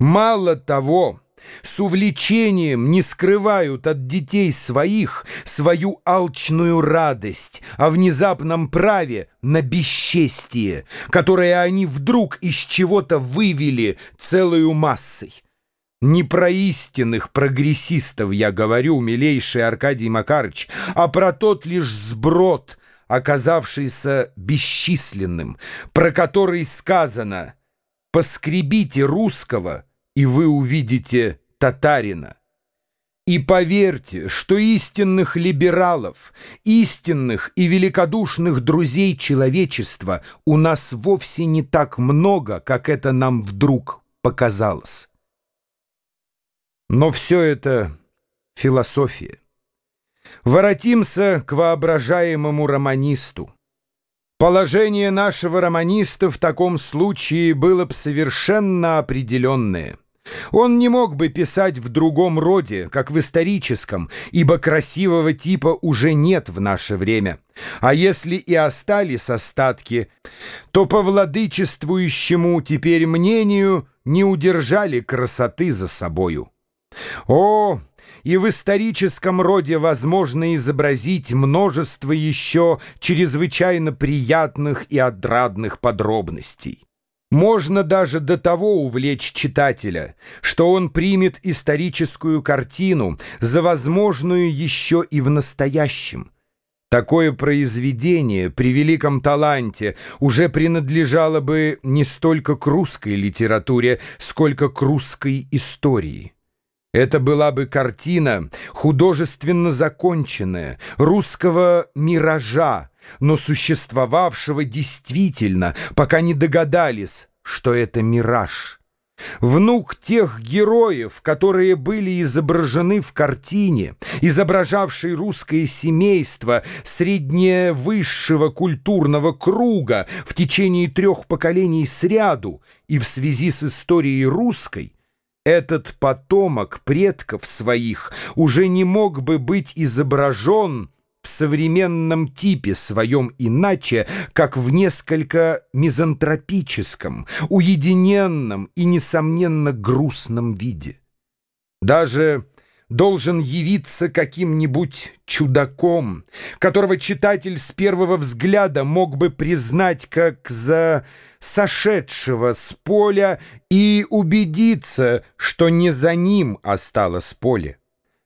Мало того, с увлечением не скрывают от детей своих свою алчную радость о внезапном праве на бесчестие, которое они вдруг из чего-то вывели целую массой. Не про истинных прогрессистов я говорю, милейший Аркадий Макарыч, а про тот лишь сброд, оказавшийся бесчисленным, про который сказано «поскребите русского», и вы увидите татарина. И поверьте, что истинных либералов, истинных и великодушных друзей человечества у нас вовсе не так много, как это нам вдруг показалось. Но все это философия. Воротимся к воображаемому романисту. Положение нашего романиста в таком случае было бы совершенно определенное. Он не мог бы писать в другом роде, как в историческом, ибо красивого типа уже нет в наше время. А если и остались остатки, то по владычествующему теперь мнению не удержали красоты за собою. О, и в историческом роде возможно изобразить множество еще чрезвычайно приятных и отрадных подробностей. Можно даже до того увлечь читателя, что он примет историческую картину за возможную еще и в настоящем. Такое произведение при великом таланте уже принадлежало бы не столько к русской литературе, сколько к русской истории. Это была бы картина, художественно законченная, русского миража, но существовавшего действительно, пока не догадались, что это мираж. Внук тех героев, которые были изображены в картине, изображавшей русское семейство средневысшего культурного круга в течение трех поколений сряду и в связи с историей русской, этот потомок предков своих уже не мог бы быть изображен в современном типе своем иначе, как в несколько мизантропическом, уединенном и, несомненно, грустном виде. Даже должен явиться каким-нибудь чудаком, которого читатель с первого взгляда мог бы признать как за сошедшего с поля и убедиться, что не за ним осталось поле.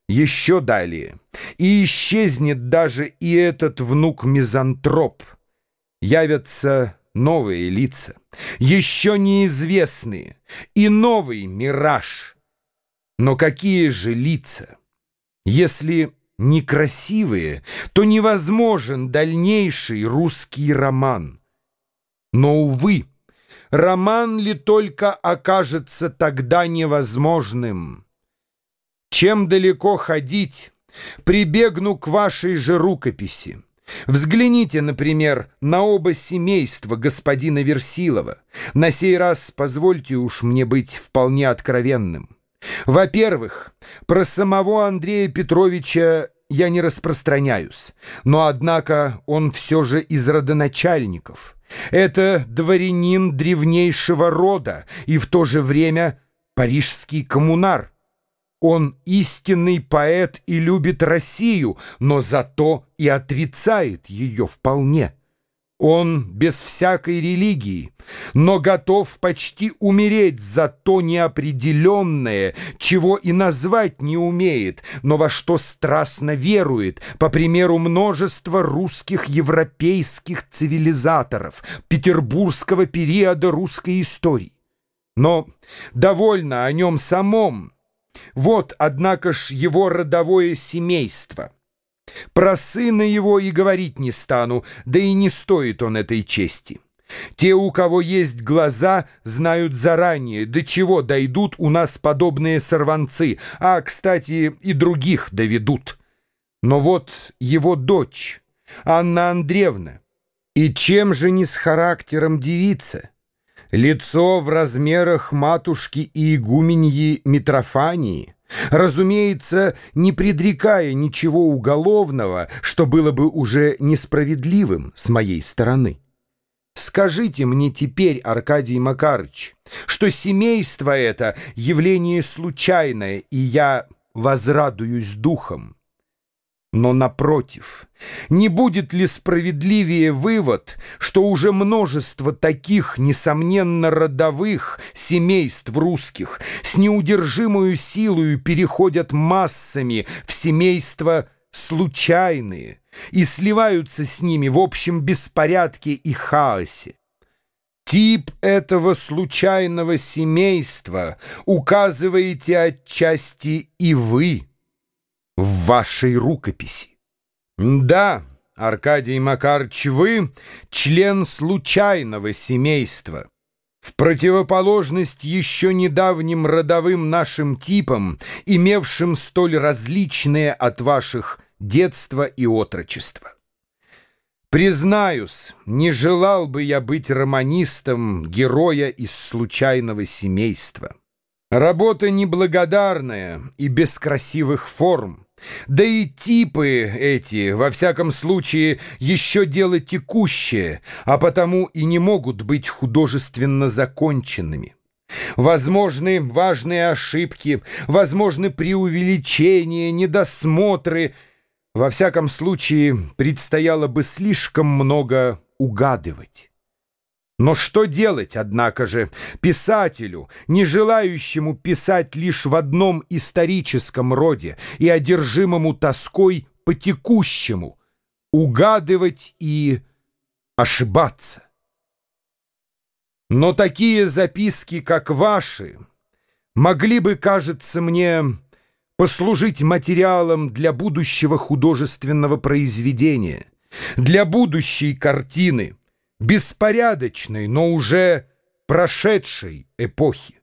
Еще далее. И исчезнет даже и этот внук-мизантроп. Явятся новые лица, еще неизвестные, и новый мираж — но какие же лица? Если некрасивые, то невозможен дальнейший русский роман. Но, увы, роман ли только окажется тогда невозможным? Чем далеко ходить, прибегну к вашей же рукописи. Взгляните, например, на оба семейства господина Версилова. На сей раз позвольте уж мне быть вполне откровенным. Во-первых, про самого Андрея Петровича я не распространяюсь, но, однако, он все же из родоначальников. Это дворянин древнейшего рода и в то же время парижский коммунар. Он истинный поэт и любит Россию, но зато и отрицает ее вполне. Он без всякой религии, но готов почти умереть за то неопределенное, чего и назвать не умеет, но во что страстно верует, по примеру множества русских европейских цивилизаторов петербургского периода русской истории. Но довольно о нем самом. Вот, однако ж, его родовое семейство — про сына его и говорить не стану, да и не стоит он этой чести. Те, у кого есть глаза, знают заранее, до чего дойдут у нас подобные сорванцы, а, кстати, и других доведут. Но вот его дочь, Анна Андреевна, и чем же не с характером девица? Лицо в размерах матушки и игуменьи Митрофании — Разумеется, не предрекая ничего уголовного, что было бы уже несправедливым с моей стороны. Скажите мне теперь, Аркадий Макарыч, что семейство это явление случайное, и я возрадуюсь духом. Но, напротив, не будет ли справедливее вывод, что уже множество таких, несомненно, родовых семейств русских с неудержимую силою переходят массами в семейства случайные и сливаются с ними в общем беспорядке и хаосе? Тип этого случайного семейства указываете отчасти и вы в вашей рукописи. Да, Аркадий Макарч, вы член случайного семейства. В противоположность еще недавним родовым нашим типам, имевшим столь различные от ваших детства и отрочества. Признаюсь, не желал бы я быть романистом героя из случайного семейства. Работа неблагодарная и без красивых форм. Да и типы эти, во всяком случае, еще дело текущее, а потому и не могут быть художественно законченными. Возможны важные ошибки, возможны преувеличения, недосмотры. Во всяком случае, предстояло бы слишком много угадывать. Но что делать, однако же, писателю, не желающему писать лишь в одном историческом роде и одержимому тоской по текущему, угадывать и ошибаться? Но такие записки, как ваши, могли бы, кажется мне, послужить материалом для будущего художественного произведения, для будущей картины, беспорядочной, но уже прошедшей эпохи.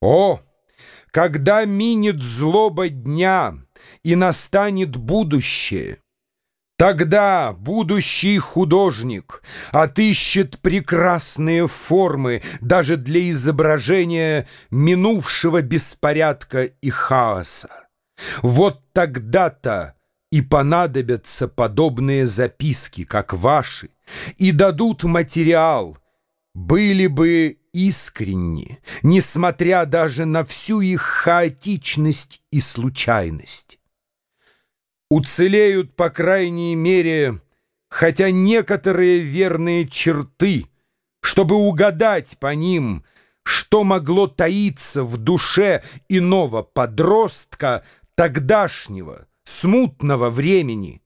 О, когда минет злоба дня и настанет будущее, Тогда будущий художник отыщет прекрасные формы даже для изображения минувшего беспорядка и хаоса. Вот тогда-то и понадобятся подобные записки, как ваши, и дадут материал, были бы искренни, несмотря даже на всю их хаотичность и случайность. Уцелеют, по крайней мере, хотя некоторые верные черты, чтобы угадать по ним, что могло таиться в душе иного подростка тогдашнего, смутного времени,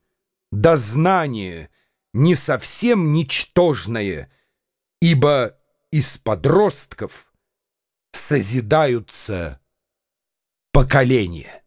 дознание не совсем ничтожное, ибо из подростков созидаются поколения.